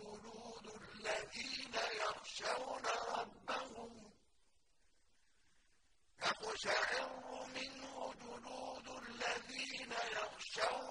جلود الذين يخشون ربهم تقشعر منه جلود الذين يخشون